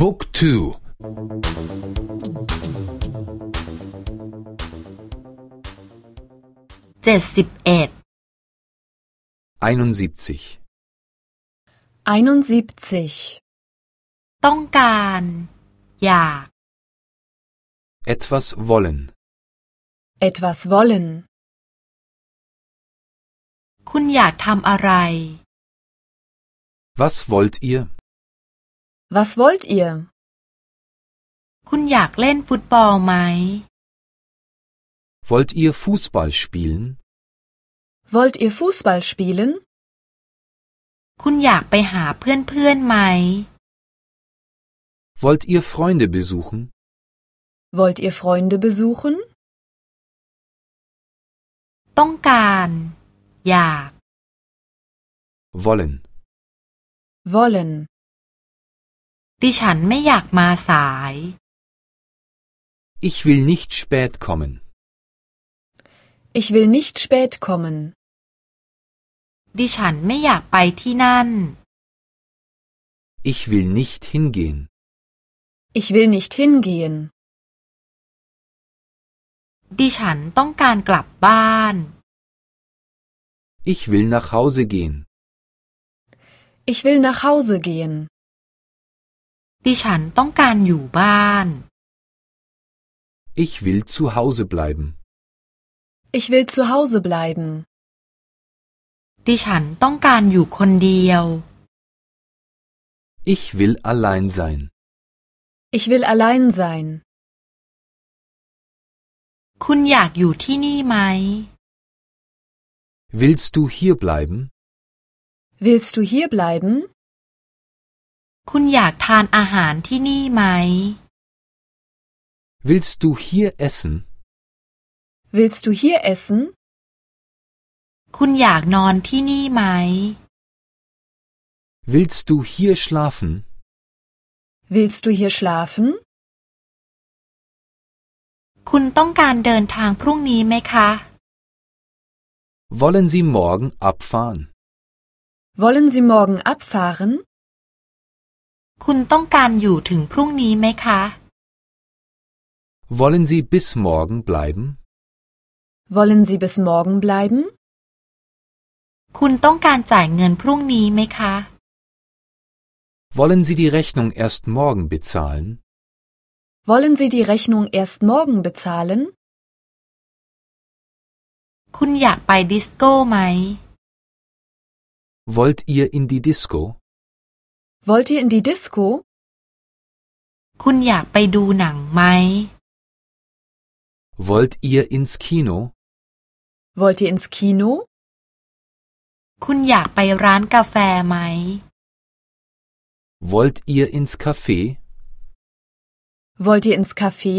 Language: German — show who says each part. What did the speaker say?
Speaker 1: บุ๊กทู
Speaker 2: เจ็ดสิบเอ็ด
Speaker 3: 71.
Speaker 4: 71.
Speaker 2: ต้องการ อยาก
Speaker 3: Etwas wollen.
Speaker 4: Etwas wollen.
Speaker 2: คุณอยากทำอะไร
Speaker 3: Was wollt ihr?
Speaker 4: Was wollt ihr?
Speaker 2: คุณอยากเล่นฟุตบอลไหม
Speaker 3: Wollt ihr Fußball spielen?
Speaker 4: Wollt ihr Fußball spielen?
Speaker 2: คุณอยากไปหาเพื่อนๆไหม
Speaker 3: Wollt ihr Freunde besuchen?
Speaker 4: Wollt ihr Freunde besuchen?
Speaker 2: ต้องการ อยาก
Speaker 3: Wollen.
Speaker 4: Wollen.
Speaker 2: ดิฉันไม่อยากมาสาย
Speaker 3: Ich will nicht spät kommen.
Speaker 4: Ich will nicht spät kommen.
Speaker 2: ดิฉันไม่อยากไปที่นั่น
Speaker 3: Ich will nicht hingehen.
Speaker 4: Ich will nicht hingehen.
Speaker 2: ดิฉันต้องการกลับบ้าน
Speaker 3: Ich will nach Hause gehen.
Speaker 4: Ich will nach Hause gehen.
Speaker 2: ดิฉันต้องการอยู่บ้าน
Speaker 3: Ich will zu Hause bleiben.
Speaker 4: Ich will zu Hause bleiben.
Speaker 2: ดิฉันต้องการอยู่คนเดียว
Speaker 3: Ich will allein sein.
Speaker 4: Ich will allein sein.
Speaker 2: คุณอยากอยู่ที่นี่ไหม
Speaker 3: Willst du hier bleiben?
Speaker 4: Willst du hier bleiben?
Speaker 2: คุณอยากทานอาหารที่นี่ไหม
Speaker 3: Willst du hier essen?
Speaker 4: Willst du hier essen?
Speaker 2: คุณอยากนอนที่นี่ไหม
Speaker 3: Willst du hier schlafen?
Speaker 4: Willst du hier schlafen?
Speaker 2: คุณต้องการเดินทางพรุ่งนี้ไหมคะ
Speaker 3: Wollen Sie morgen abfahren?
Speaker 4: Wollen Sie morgen abfahren?
Speaker 2: คุณต้องการอยู่ถึงพรุ่งนี้ไหมคะ
Speaker 3: Wollen Sie bis morgen bleiben?
Speaker 4: Wollen Sie bis morgen bleiben?
Speaker 2: คุณต้องการจ่ายเงินพรุ่งนี้ไหมคะ
Speaker 3: Wollen Sie die Rechnung erst morgen bezahlen?
Speaker 4: Wollen Sie die Rechnung erst morgen bezahlen?
Speaker 2: คุณอยากไปดิสโก้ไหม
Speaker 3: Wollt ihr in die Disco?
Speaker 4: Wollt ihr in die Disco?
Speaker 2: คุณอยากไปดูหนังไหม
Speaker 3: Wollt ihr ins Kino?
Speaker 4: Wollt ihr ins Kino?
Speaker 2: คุณอยากไปร้านกาแฟไหม
Speaker 3: Wollt ihr ins Café?
Speaker 4: Wollt ihr ins Café?